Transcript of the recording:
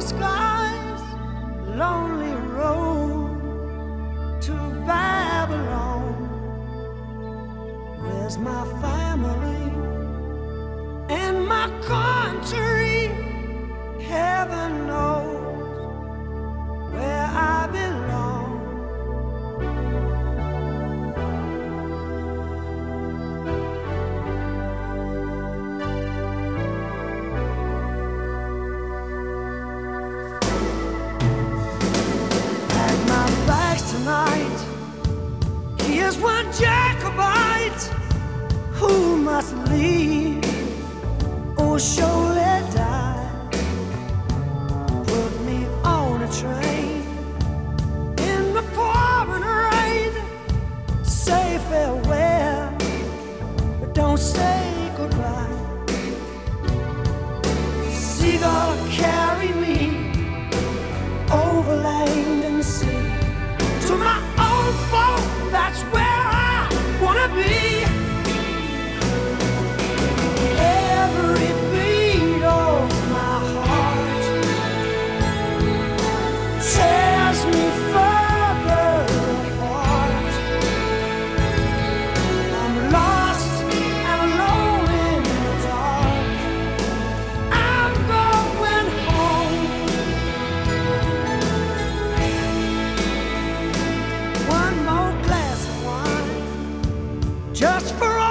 Skies, lonely road to Babylon. Where's my family and my country? is one Jacobite who must leave or surely die. Put me on a train in the pouring rain. Say farewell, but don't say. just for all.